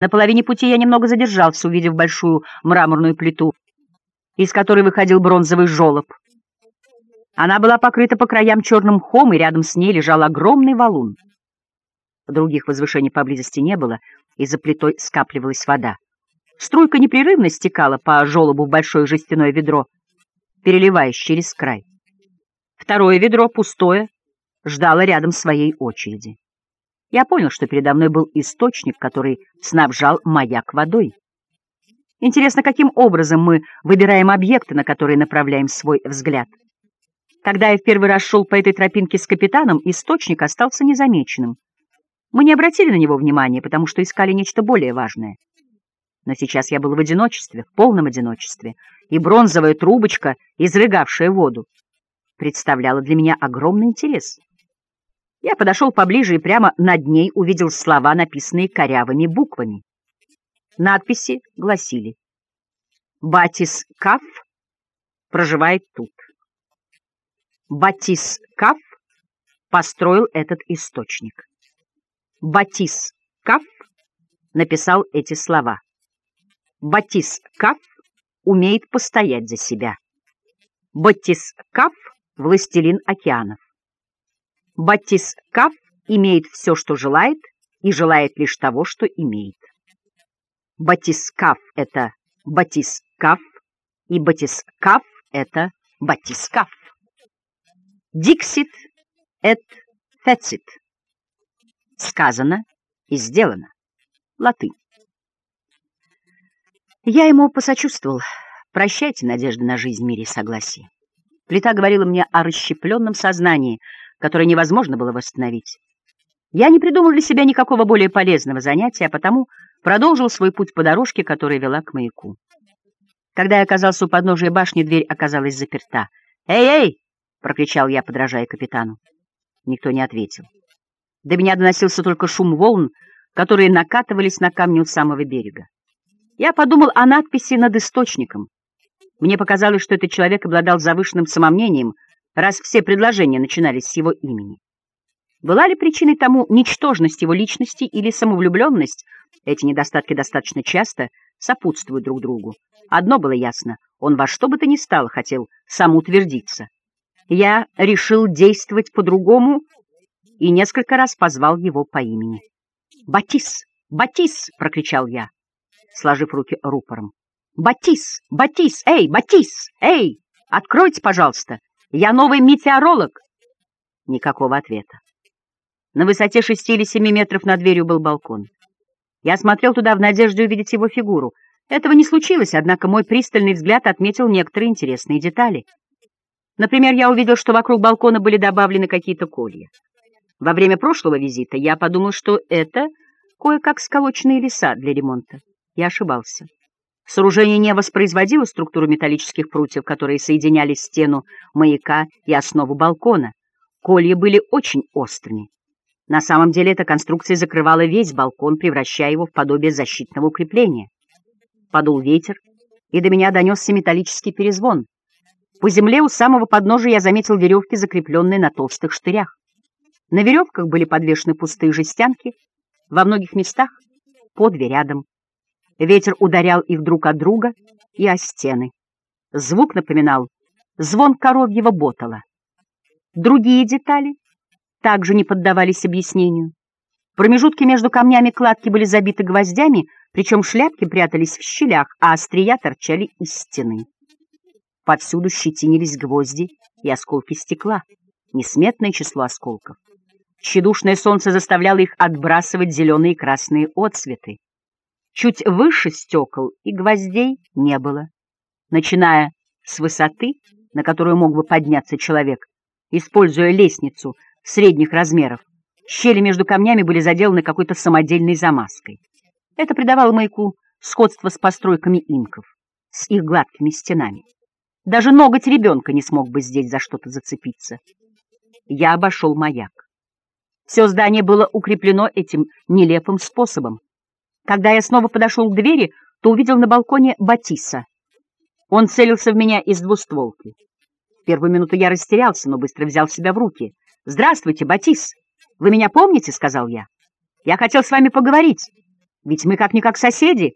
На половине пути я немного задержался, увидев большую мраморную плиту, из которой выходил бронзовый жолоб. Она была покрыта по краям черным мхом, и рядом с ней лежал огромный валун. Других возвышений поблизости не было, и за плитой скапливалась вода. Струйка непрерывно стекала по желобу в большое жестяное ведро, переливаясь через край. Второе ведро, пустое, ждало рядом своей очереди. Я понял, что передо мной был источник, который снабжал маяк водой. Интересно, каким образом мы выбираем объекты, на которые направляем свой взгляд. Когда я в первый раз шел по этой тропинке с капитаном, источник остался незамеченным. Мы не обратили на него внимания, потому что искали нечто более важное. Но сейчас я был в одиночестве, в полном одиночестве, и бронзовая трубочка, изрыгавшая воду, представляла для меня огромный интерес. Я подошел поближе и прямо над ней увидел слова, написанные корявыми буквами. Надписи гласили «Батис Каф проживает тут». Батис Каф построил этот источник. Батис Каф написал эти слова. Батис Каф умеет постоять за себя. Батис Каф — властелин океанов. Батис Каф имеет все, что желает, и желает лишь того, что имеет. Батискаф — это батискаф, и батискаф — это батискаф. Диксит эт фецит. Сказано и сделано. Латынь. Я ему посочувствовал. Прощайте надежды на жизнь в мире и согласии. Плита говорила мне о расщепленном сознании — которое невозможно было восстановить. Я не придумал для себя никакого более полезного занятия, а потому продолжил свой путь по дорожке, которая вела к маяку. Когда я оказался у подножия башни, дверь оказалась заперта. «Эй, эй!» — прокричал я, подражая капитану. Никто не ответил. До меня доносился только шум волн, которые накатывались на камни у самого берега. Я подумал о надписи над источником. Мне показалось, что этот человек обладал завышенным самомнением — раз все предложения начинались с его имени. Была ли причиной тому ничтожность его личности или самовлюбленность? Эти недостатки достаточно часто сопутствуют друг другу. Одно было ясно — он во что бы то ни стало хотел самоутвердиться. Я решил действовать по-другому и несколько раз позвал его по имени. «Батис! Батис!» — прокричал я, сложив руки рупором. «Батис! Батис! Эй, Батис! Эй! Откройте, пожалуйста!» Я новый метеоролог!» Никакого ответа. На высоте шести или семи метров над дверью был балкон. Я смотрел туда в надежде увидеть его фигуру. Этого не случилось, однако мой пристальный взгляд отметил некоторые интересные детали. Например, я увидел, что вокруг балкона были добавлены какие-то колья. Во время прошлого визита я подумал, что это кое-как сколоченные леса для ремонта. Я ошибался. Сооружение не воспроизводило структуру металлических прутьев, которые соединяли стену маяка и основу балкона. Колья были очень острыми. На самом деле эта конструкция закрывала весь балкон, превращая его в подобие защитного укрепления. Подул ветер, и до меня донесся металлический перезвон. По земле у самого подножия я заметил веревки, закрепленные на толстых штырях. На веревках были подвешены пустые жестянки, во многих местах по две рядом. Ветер ударял их друг от друга и о стены. Звук напоминал звон коровьего ботала. Другие детали также не поддавались объяснению. Промежутки между камнями кладки были забиты гвоздями, причем шляпки прятались в щелях, а острия торчали из стены. Повсюду щетинились гвозди и осколки стекла, несметное число осколков. Тщедушное солнце заставляло их отбрасывать зеленые и красные отцветы. Чуть выше стекол и гвоздей не было. Начиная с высоты, на которую мог бы подняться человек, используя лестницу средних размеров, щели между камнями были заделаны какой-то самодельной замазкой. Это придавало маяку сходство с постройками инков, с их гладкими стенами. Даже ноготь ребенка не смог бы здесь за что-то зацепиться. Я обошел маяк. Все здание было укреплено этим нелепым способом. Когда я снова подошел к двери, то увидел на балконе Батиса. Он целился в меня из двустволки. Первую минуту я растерялся, но быстро взял себя в руки. «Здравствуйте, Батис! Вы меня помните?» — сказал я. «Я хотел с вами поговорить». Ведь мы как-никак соседи.